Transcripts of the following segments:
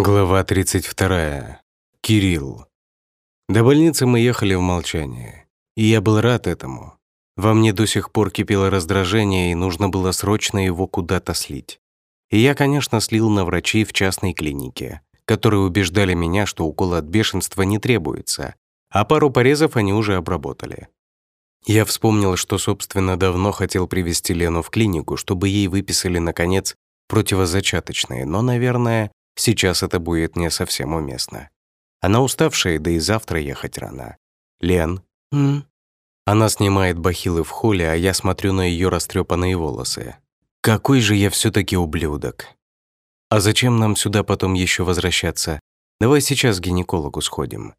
Глава 32. Кирилл. До больницы мы ехали в молчании, и я был рад этому. Во мне до сих пор кипело раздражение, и нужно было срочно его куда-то слить. И я, конечно, слил на врачей в частной клинике, которые убеждали меня, что укол от бешенства не требуется, а пару порезов они уже обработали. Я вспомнил, что, собственно, давно хотел привести Лену в клинику, чтобы ей выписали, наконец, противозачаточные, но, наверное, Сейчас это будет не совсем уместно. Она уставшая, да и завтра ехать рано. Лен. М? Она снимает бахилы в холле, а я смотрю на ее растрепанные волосы. Какой же я все таки ублюдок. А зачем нам сюда потом еще возвращаться? Давай сейчас к гинекологу сходим.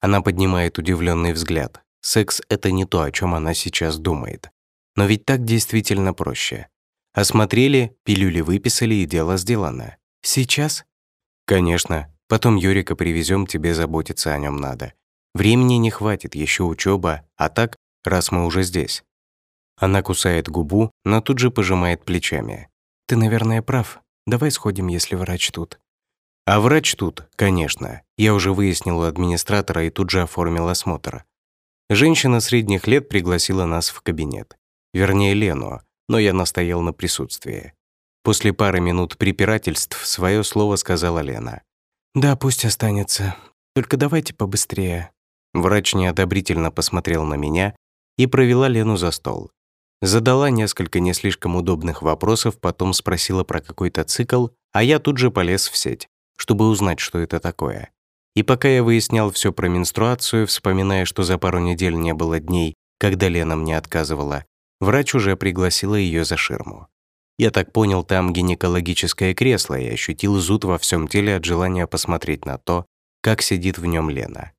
Она поднимает удивленный взгляд. Секс — это не то, о чем она сейчас думает. Но ведь так действительно проще. Осмотрели, пилюли выписали, и дело сделано. Сейчас? «Конечно. Потом Юрика привезем, тебе заботиться о нем надо. Времени не хватит, еще учеба, а так, раз мы уже здесь». Она кусает губу, но тут же пожимает плечами. «Ты, наверное, прав. Давай сходим, если врач тут». А врач тут, конечно. Я уже выяснил у администратора и тут же оформил осмотр. Женщина средних лет пригласила нас в кабинет. Вернее, Лену, но я настоял на присутствии. После пары минут препирательств свое слово сказала Лена. «Да, пусть останется. Только давайте побыстрее». Врач неодобрительно посмотрел на меня и провела Лену за стол. Задала несколько не слишком удобных вопросов, потом спросила про какой-то цикл, а я тут же полез в сеть, чтобы узнать, что это такое. И пока я выяснял все про менструацию, вспоминая, что за пару недель не было дней, когда Лена мне отказывала, врач уже пригласила ее за ширму. Я так понял, там гинекологическое кресло и ощутил зуд во всем теле от желания посмотреть на то, как сидит в нем Лена.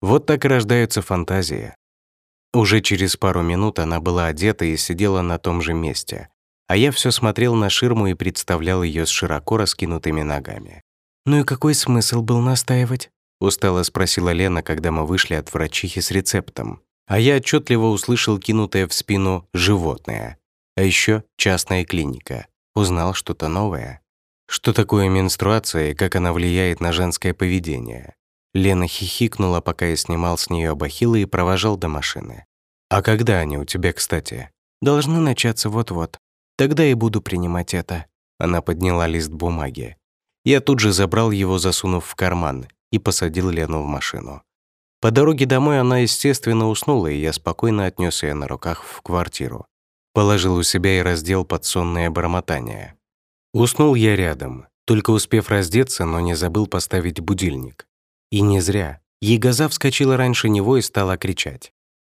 Вот так рождаются фантазии. Уже через пару минут она была одета и сидела на том же месте, а я все смотрел на ширму и представлял ее с широко раскинутыми ногами. «Ну и какой смысл был настаивать?» — устало спросила Лена, когда мы вышли от врачихи с рецептом. А я отчетливо услышал кинутое в спину «животное». А еще частная клиника. Узнал что-то новое. Что такое менструация и как она влияет на женское поведение. Лена хихикнула, пока я снимал с нее бахилы и провожал до машины. «А когда они у тебя, кстати?» «Должны начаться вот-вот. Тогда и буду принимать это». Она подняла лист бумаги. Я тут же забрал его, засунув в карман, и посадил Лену в машину. По дороге домой она, естественно, уснула, и я спокойно отнес ее на руках в квартиру. Положил у себя и раздел под сонное бормотание. Уснул я рядом, только успев раздеться, но не забыл поставить будильник. И не зря. Егоза вскочила раньше него и стала кричать.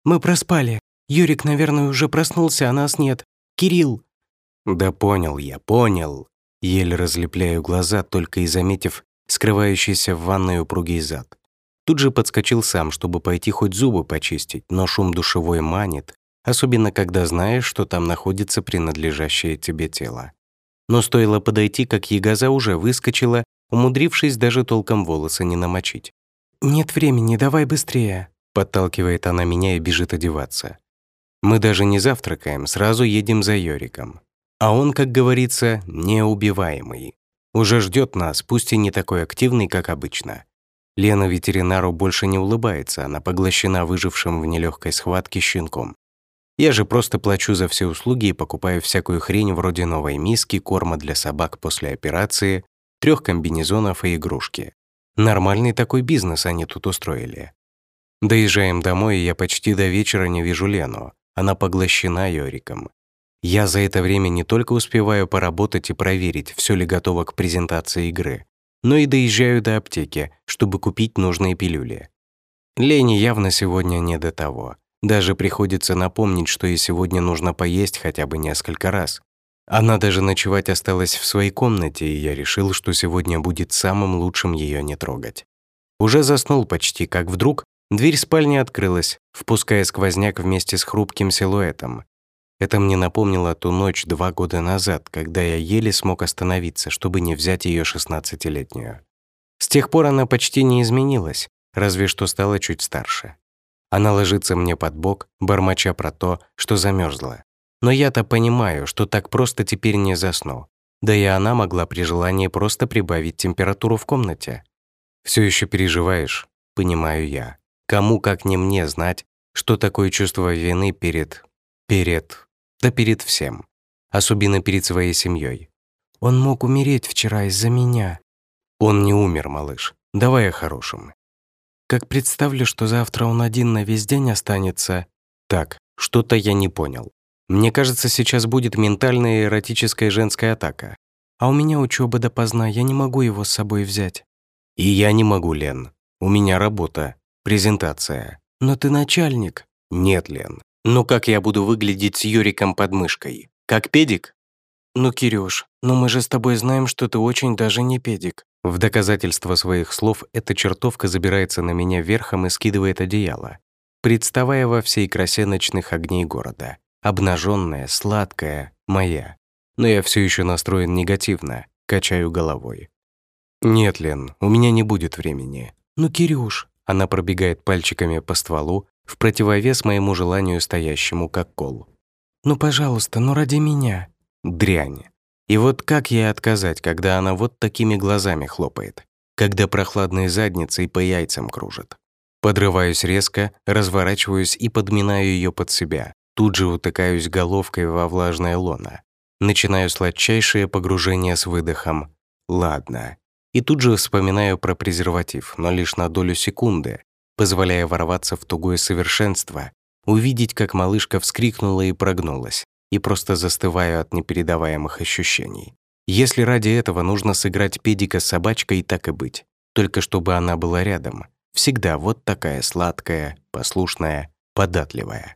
«Мы проспали. Юрик, наверное, уже проснулся, а нас нет. Кирилл!» «Да понял я, понял!» Еле разлепляю глаза, только и заметив скрывающийся в ванной упругий зад. Тут же подскочил сам, чтобы пойти хоть зубы почистить, но шум душевой манит, особенно когда знаешь, что там находится принадлежащее тебе тело. Но стоило подойти, как Ягоза уже выскочила, умудрившись даже толком волосы не намочить. «Нет времени, давай быстрее», — подталкивает она меня и бежит одеваться. Мы даже не завтракаем, сразу едем за Йориком. А он, как говорится, неубиваемый. Уже ждет нас, пусть и не такой активный, как обычно. Лена ветеринару больше не улыбается, она поглощена выжившим в нелегкой схватке щенком. Я же просто плачу за все услуги и покупаю всякую хрень вроде новой миски, корма для собак после операции, трех комбинезонов и игрушки. Нормальный такой бизнес они тут устроили. Доезжаем домой, и я почти до вечера не вижу Лену. Она поглощена Йориком. Я за это время не только успеваю поработать и проверить, все ли готово к презентации игры, но и доезжаю до аптеки, чтобы купить нужные пилюли. Лене явно сегодня не до того. Даже приходится напомнить, что ей сегодня нужно поесть хотя бы несколько раз. Она даже ночевать осталась в своей комнате, и я решил, что сегодня будет самым лучшим ее не трогать. Уже заснул почти, как вдруг дверь спальни открылась, впуская сквозняк вместе с хрупким силуэтом. Это мне напомнило ту ночь два года назад, когда я еле смог остановиться, чтобы не взять ее шестнадцатилетнюю. С тех пор она почти не изменилась, разве что стала чуть старше. Она ложится мне под бок, бормоча про то, что замерзла. Но я-то понимаю, что так просто теперь не засну. Да и она могла при желании просто прибавить температуру в комнате. Все еще переживаешь, понимаю я. Кому, как не мне, знать, что такое чувство вины перед... перед... да перед всем. Особенно перед своей семьей. Он мог умереть вчера из-за меня. Он не умер, малыш. Давай о хорошем. Как представлю, что завтра он один на весь день останется... Так, что-то я не понял. Мне кажется, сейчас будет ментальная эротическая женская атака. А у меня учеба допоздна, я не могу его с собой взять. И я не могу, Лен. У меня работа, презентация. Но ты начальник. Нет, Лен. Ну как я буду выглядеть с Юриком под мышкой? Как педик? Ну, Кирюш, ну мы же с тобой знаем, что ты очень даже не педик. В доказательство своих слов эта чертовка забирается на меня верхом и скидывает одеяло, представая во всей красе ночных огней города. Обнаженная, сладкая, моя. Но я все еще настроен негативно, качаю головой. «Нет, Лен, у меня не будет времени». «Ну, Кирюш...» Она пробегает пальчиками по стволу, в противовес моему желанию стоящему как кол. «Ну, пожалуйста, ну ради меня». Дрянь. И вот как ей отказать, когда она вот такими глазами хлопает, когда прохладной задницей по яйцам кружит? Подрываюсь резко, разворачиваюсь и подминаю ее под себя. Тут же утыкаюсь головкой во влажное лоно. Начинаю сладчайшее погружение с выдохом «Ладно». И тут же вспоминаю про презерватив, но лишь на долю секунды, позволяя ворваться в тугое совершенство, увидеть, как малышка вскрикнула и прогнулась, и просто застываю от непередаваемых ощущений. Если ради этого нужно сыграть педика с собачкой, так и быть. Только чтобы она была рядом. Всегда вот такая сладкая, послушная, податливая.